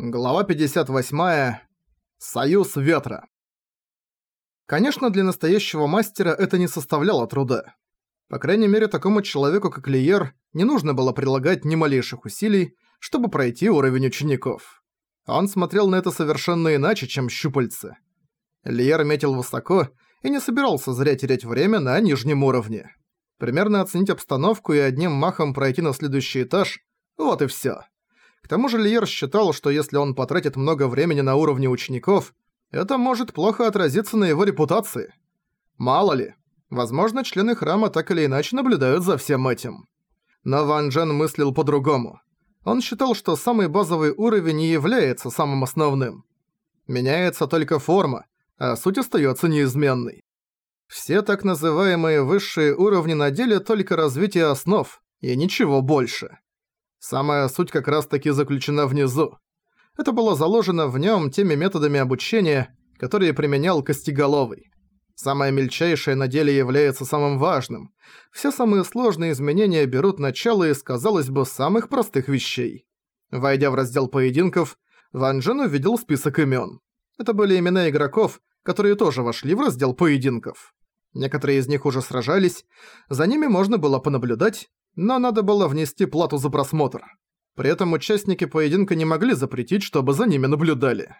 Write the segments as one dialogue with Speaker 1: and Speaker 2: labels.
Speaker 1: Глава 58. Союз ветра. Конечно, для настоящего мастера это не составляло труда. По крайней мере, такому человеку, как Лиер, не нужно было прилагать ни малейших усилий, чтобы пройти уровень учеников. Он смотрел на это совершенно иначе, чем щупальцы. Лиер метил высоко и не собирался зря терять время на нижнем уровне. Примерно оценить обстановку и одним махом пройти на следующий этаж – вот и всё. К тому же Лиер считал, что если он потратит много времени на уровне учеников, это может плохо отразиться на его репутации. Мало ли, возможно, члены храма так или иначе наблюдают за всем этим. Но Ван Джен мыслил по-другому. Он считал, что самый базовый уровень не является самым основным. Меняется только форма, а суть остается неизменной. Все так называемые высшие уровни на деле только развитие основ, и ничего больше. Самая суть как раз-таки заключена внизу. Это было заложено в нем теми методами обучения, которые применял Костеголовый. Самое мельчайшее на деле является самым важным. Все самые сложные изменения берут начало из, казалось бы, самых простых вещей. Войдя в раздел поединков, Ван Джен увидел список имен. Это были имена игроков, которые тоже вошли в раздел поединков. Некоторые из них уже сражались, за ними можно было понаблюдать, но надо было внести плату за просмотр. При этом участники поединка не могли запретить, чтобы за ними наблюдали.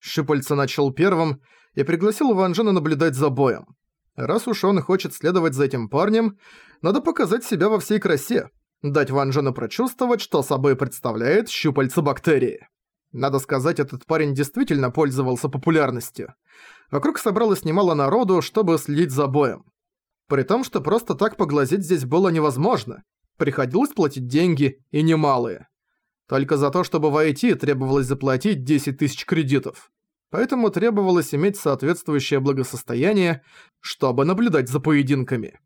Speaker 1: Щупальца начал первым и пригласил Ван Джена наблюдать за боем. Раз уж он хочет следовать за этим парнем, надо показать себя во всей красе, дать Ван Джену прочувствовать, что собой представляет щупальца бактерии. Надо сказать, этот парень действительно пользовался популярностью. Вокруг собралось немало народу, чтобы следить за боем. При том, что просто так поглазеть здесь было невозможно. Приходилось платить деньги, и немалые. Только за то, чтобы войти, требовалось заплатить 10 тысяч кредитов. Поэтому требовалось иметь соответствующее благосостояние, чтобы наблюдать за поединками.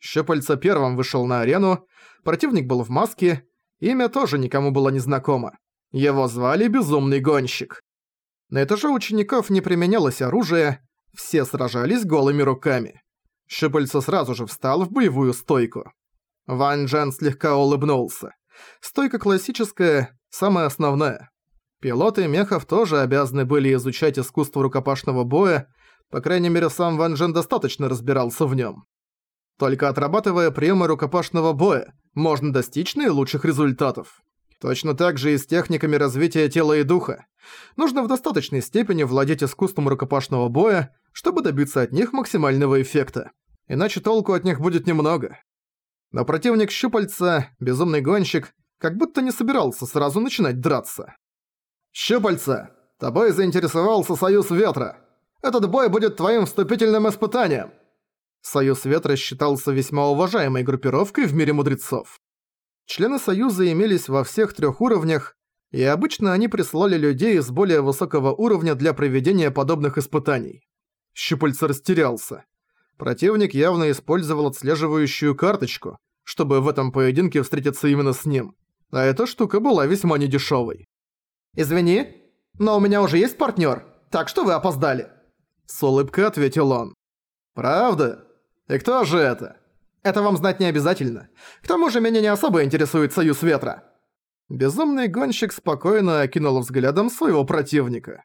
Speaker 1: Щепальца первым вышел на арену, противник был в маске, имя тоже никому было незнакомо. Его звали Безумный Гонщик. На этаже учеников не применялось оружие, все сражались голыми руками. Щупальца сразу же встал в боевую стойку. Ван Джен слегка улыбнулся. Стойка классическая, самая основная. Пилоты мехов тоже обязаны были изучать искусство рукопашного боя, по крайней мере сам Ван Джен достаточно разбирался в нем. Только отрабатывая приемы рукопашного боя, можно достичь наилучших результатов. Точно так же и с техниками развития тела и духа. Нужно в достаточной степени владеть искусством рукопашного боя, чтобы добиться от них максимального эффекта. Иначе толку от них будет немного. Но противник Щупальца, безумный гонщик, как будто не собирался сразу начинать драться. «Щупальца, тобой заинтересовался Союз Ветра. Этот бой будет твоим вступительным испытанием». Союз Ветра считался весьма уважаемой группировкой в мире мудрецов. Члены Союза имелись во всех трех уровнях, и обычно они присылали людей с более высокого уровня для проведения подобных испытаний. Щупальца растерялся. Противник явно использовал отслеживающую карточку, чтобы в этом поединке встретиться именно с ним. А эта штука была весьма недешёвой. «Извини, но у меня уже есть партнёр, так что вы опоздали?» С улыбкой ответил он. «Правда? И кто же это?» Это вам знать не обязательно. К тому же меня не особо интересует Союз Ветра». Безумный гонщик спокойно окинул взглядом своего противника.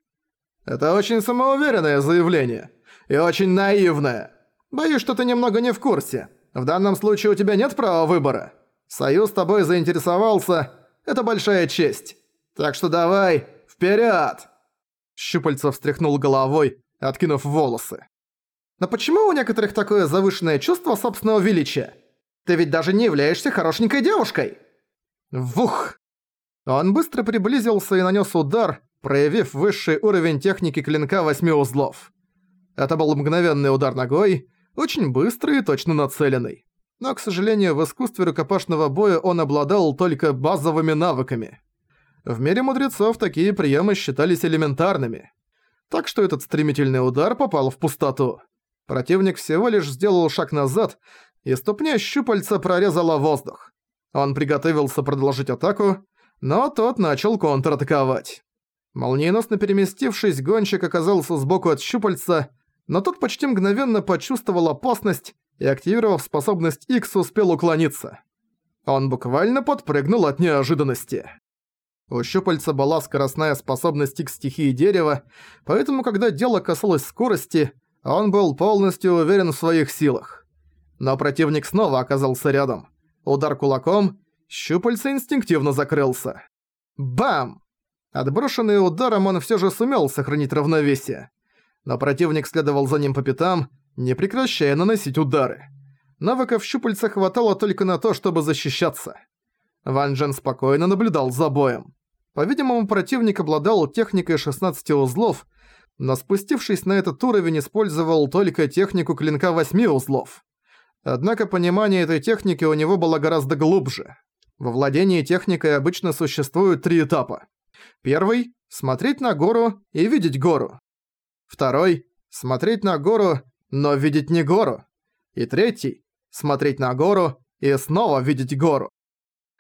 Speaker 1: «Это очень самоуверенное заявление. И очень наивное. Боюсь, что ты немного не в курсе. В данном случае у тебя нет права выбора. Союз тобой заинтересовался. Это большая честь. Так что давай, вперед! Щупальцев встряхнул головой, откинув волосы. Но почему у некоторых такое завышенное чувство собственного величия? Ты ведь даже не являешься хорошенькой девушкой!» Вух! Он быстро приблизился и нанес удар, проявив высший уровень техники клинка восьми узлов. Это был мгновенный удар ногой, очень быстрый и точно нацеленный. Но, к сожалению, в искусстве рукопашного боя он обладал только базовыми навыками. В мире мудрецов такие приемы считались элементарными. Так что этот стремительный удар попал в пустоту. Противник всего лишь сделал шаг назад, и ступня щупальца прорезала воздух. Он приготовился продолжить атаку, но тот начал контратаковать. Молниеносно переместившись, гонщик оказался сбоку от щупальца, но тот почти мгновенно почувствовал опасность и, активировав способность X, успел уклониться. Он буквально подпрыгнул от неожиданности. У щупальца была скоростная способность к стихии дерева, поэтому когда дело касалось скорости, он был полностью уверен в своих силах. Но противник снова оказался рядом. Удар кулаком, щупальца инстинктивно закрылся. Бам! Отброшенный ударом он всё же сумел сохранить равновесие. Но противник следовал за ним по пятам, не прекращая наносить удары. Навыков щупальца хватало только на то, чтобы защищаться. Ван Джен спокойно наблюдал за боем. По-видимому, противник обладал техникой 16 узлов, но спустившись на этот уровень, использовал только технику клинка 8 узлов. Однако понимание этой техники у него было гораздо глубже. Во владении техникой обычно существуют три этапа. Первый – смотреть на гору и видеть гору. Второй – смотреть на гору, но видеть не гору. И третий – смотреть на гору и снова видеть гору.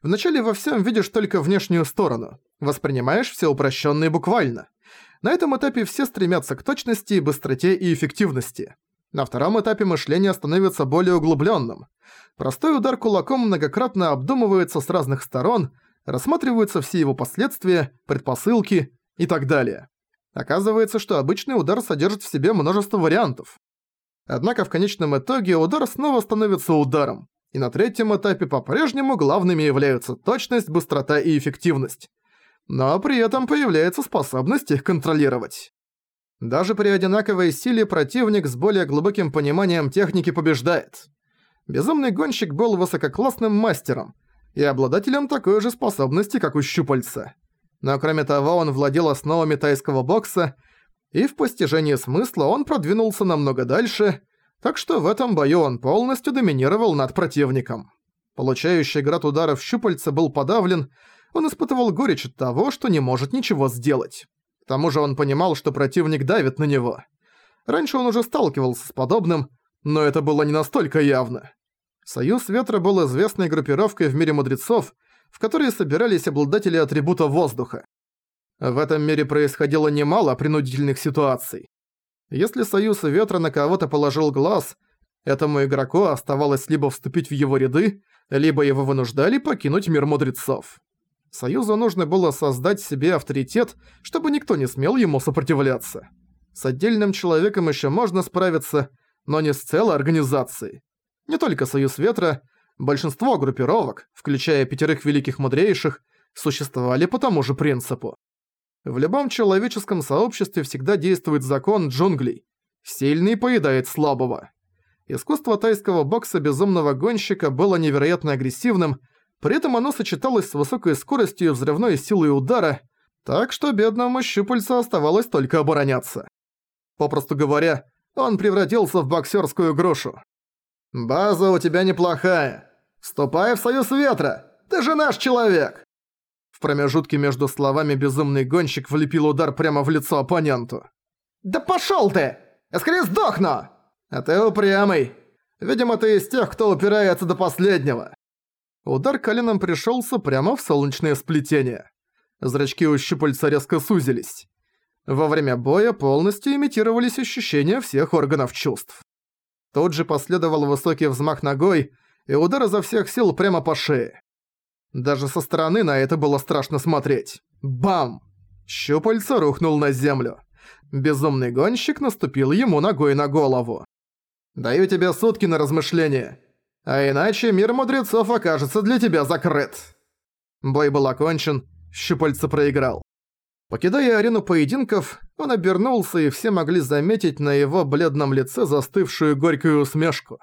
Speaker 1: Вначале во всем видишь только внешнюю сторону, воспринимаешь все упрощенно буквально. На этом этапе все стремятся к точности, быстроте и эффективности. На втором этапе мышление становится более углубленным. Простой удар кулаком многократно обдумывается с разных сторон, рассматриваются все его последствия, предпосылки и так далее. Оказывается, что обычный удар содержит в себе множество вариантов. Однако в конечном итоге удар снова становится ударом, и на третьем этапе по-прежнему главными являются точность, быстрота и эффективность. Но при этом появляется способность их контролировать. Даже при одинаковой силе противник с более глубоким пониманием техники побеждает. Безумный гонщик был высококлассным мастером и обладателем такой же способности, как у щупальца. Но кроме того, он владел основами тайского бокса, и в постижении смысла он продвинулся намного дальше, так что в этом бою он полностью доминировал над противником. Получающий град ударов щупальца был подавлен, он испытывал горечь от того, что не может ничего сделать. К тому же он понимал, что противник давит на него. Раньше он уже сталкивался с подобным, но это было не настолько явно. Союз Ветра был известной группировкой в мире мудрецов, в которой собирались обладатели атрибута воздуха. В этом мире происходило немало принудительных ситуаций. Если Союз Ветра на кого-то положил глаз, этому игроку оставалось либо вступить в его ряды, либо его вынуждали покинуть мир мудрецов. Союзу нужно было создать себе авторитет, чтобы никто не смел ему сопротивляться. С отдельным человеком еще можно справиться, но не с целой организацией. Не только Союз Ветра, большинство группировок, включая пятерых великих мудрейших, существовали по тому же принципу. В любом человеческом сообществе всегда действует закон джунглей. Сильный поедает слабого. Искусство тайского бокса безумного гонщика было невероятно агрессивным, при этом оно сочеталось с высокой скоростью и взрывной силой удара, так что бедному щупальцу оставалось только обороняться. Попросту говоря, он превратился в боксерскую грушу. «База у тебя неплохая. Вступай в Союз Ветра. Ты же наш человек!» промежутке между словами безумный гонщик влепил удар прямо в лицо оппоненту. «Да пошёл ты! Я скорее сдохну!» «А ты упрямый. Видимо, ты из тех, кто упирается до последнего». Удар коленом пришёлся прямо в солнечное сплетение. Зрачки у щупальца резко сузились. Во время боя полностью имитировались ощущения всех органов чувств. Тут же последовал высокий взмах ногой и удар изо всех сил прямо по шее. Даже со стороны на это было страшно смотреть. Бам! Щупальца рухнул на землю. Безумный гонщик наступил ему ногой на голову. «Даю тебе сутки на размышление, а иначе мир мудрецов окажется для тебя закрыт». Бой был окончен, щупальца проиграл. Покидая арену поединков, он обернулся, и все могли заметить на его бледном лице застывшую горькую усмешку.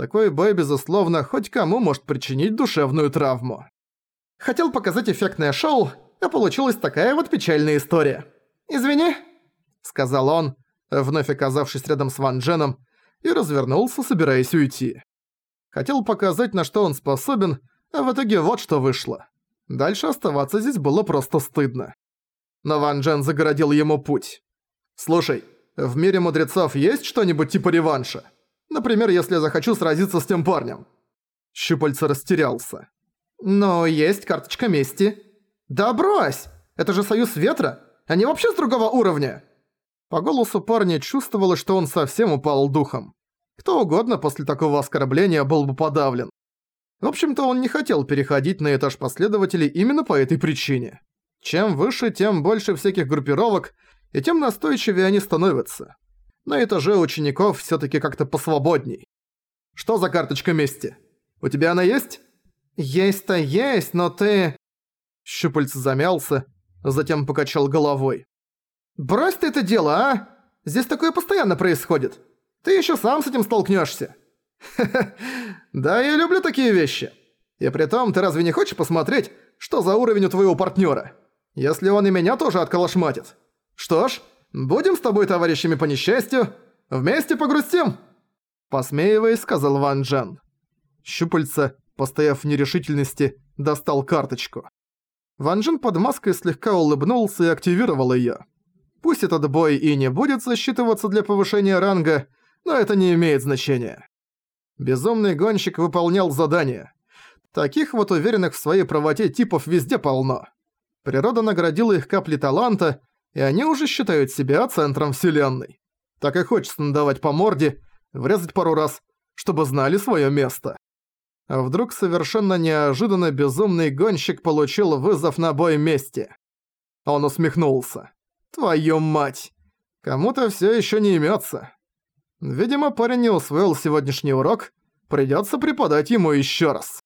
Speaker 1: Такой бой, безусловно, хоть кому может причинить душевную травму. Хотел показать эффектное шоу, а получилась такая вот печальная история. «Извини», — сказал он, вновь оказавшись рядом с Ван Дженом, и развернулся, собираясь уйти. Хотел показать, на что он способен, а в итоге вот что вышло. Дальше оставаться здесь было просто стыдно. Но Ван Джен загородил ему путь. «Слушай, в мире мудрецов есть что-нибудь типа реванша? Например, если я захочу сразиться с тем парнем?» Щупальца растерялся. Но есть карточка мести. Да брось! Это же Союз Ветра! Они вообще с другого уровня! По голосу парня чувствовалось, что он совсем упал духом. Кто угодно после такого оскорбления был бы подавлен. В общем-то, он не хотел переходить на этаж последователей именно по этой причине. Чем выше, тем больше всяких группировок, и тем настойчивее они становятся. На этаже учеников все таки как-то посвободней. Что за карточка мести? У тебя она есть? Есть-то есть, но ты... Щупальце замялся, затем покачал головой. «Брось ты это дело, а! Здесь такое постоянно происходит. Ты еще сам с этим столкнешься. Да, я люблю такие вещи. И при том, ты разве не хочешь посмотреть, что за уровень у твоего партнера? Если он и меня тоже отколошматит. Что ж, будем с тобой товарищами по несчастью. Вместе погрустим!» Посмеиваясь, сказал Ван Джен. Щупальца, постояв в нерешительности, достал карточку. Ван Джен под маской слегка улыбнулся и активировал её. Пусть этот бой и не будет засчитываться для повышения ранга, но это не имеет значения. Безумный гонщик выполнял задание. Таких вот уверенных в своей правоте типов везде полно. Природа наградила их капли таланта, и они уже считают себя центром вселенной. Так и хочется надавать по морде, врезать пару раз, чтобы знали свое место. А вдруг совершенно неожиданно безумный гонщик получил вызов на бой мести. Он усмехнулся. «Твою мать! Кому-то все еще не имется. Видимо, парень не усвоил сегодняшний урок, придётся преподать ему ещё раз.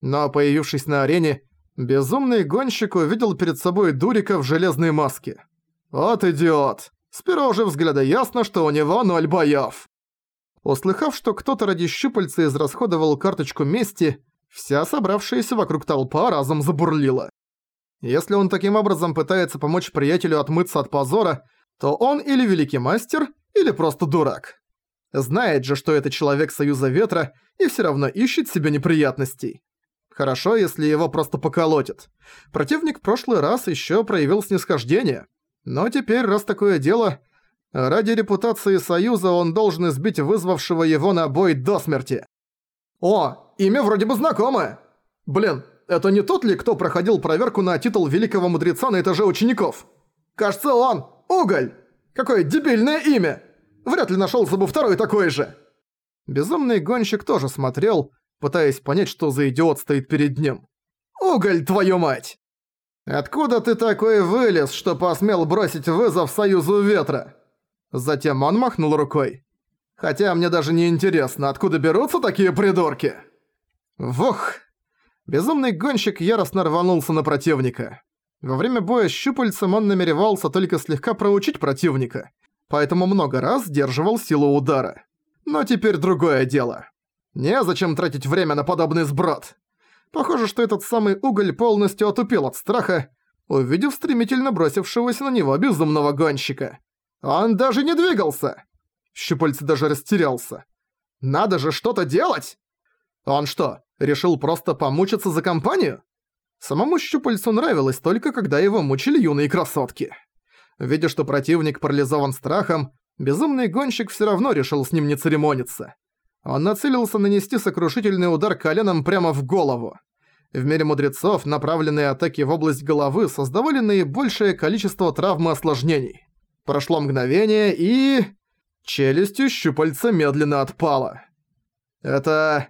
Speaker 1: Но появившись на арене, безумный гонщик увидел перед собой Дурика в железной маске. Вот идиот! С первого же взгляда ясно, что у него ноль боёв. Услыхав, что кто-то ради щупальца израсходовал карточку мести, вся собравшаяся вокруг толпа разом забурлила. Если он таким образом пытается помочь приятелю отмыться от позора, то он или великий мастер, или просто дурак. Знает же, что это человек Союза Ветра и все равно ищет себе неприятностей. Хорошо, если его просто поколотят. Противник в прошлый раз еще проявил снисхождение. Но теперь, раз такое дело, ради репутации Союза он должен избить вызвавшего его на бой до смерти. О, имя вроде бы знакомое. Блин, это не тот ли, кто проходил проверку на титул великого мудреца на этаже учеников? Кажется, он. Уголь. Какое дебильное имя. Вряд ли нашелся бы второй такой же!» Безумный гонщик тоже смотрел, пытаясь понять, что за идиот стоит перед ним. «Уголь, твою мать! Откуда ты такой вылез, что посмел бросить вызов Союзу Ветра?» Затем он махнул рукой. «Хотя мне даже не интересно, откуда берутся такие придурки?» Вух! Безумный гонщик яростно рванулся на противника. Во время боя с щупальцем он намеревался только слегка проучить противника, поэтому много раз сдерживал силу удара. Но теперь другое дело. Незачем тратить время на подобный сброд. Похоже, что этот самый уголь полностью отупел от страха, увидев стремительно бросившегося на него безумного гонщика. Он даже не двигался! Щупальце даже растерялся. Надо же что-то делать! Он что, решил просто помучиться за компанию? Самому щупальцу нравилось только, когда его мучили юные красотки. Видя, что противник парализован страхом, безумный гонщик всё равно решил с ним не церемониться. Он нацелился нанести сокрушительный удар коленом прямо в голову. В мире мудрецов направленные атаки в область головы создавали наибольшее количество травм и осложнений. Прошло мгновение и... Челюстью щупальца медленно отпала. Это...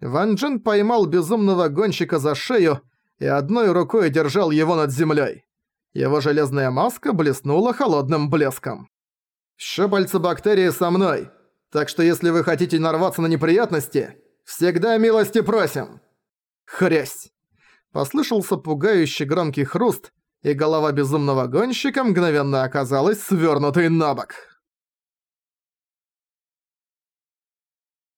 Speaker 1: Ван Джен поймал безумного гонщика за шею и одной рукой держал его над землей. Его железная маска блеснула холодным блеском. «Щупальца бактерии со мной, так что если вы хотите нарваться на неприятности, всегда милости просим!» Хрясь! Послышался пугающий громкий хруст, и голова безумного гонщика мгновенно оказалась свернутой на бок.